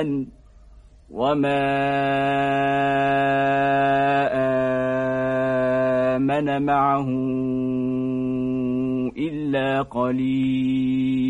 آمن وما آمن معه إلا قليل